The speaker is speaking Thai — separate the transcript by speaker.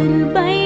Speaker 1: เป็นไป